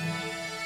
Música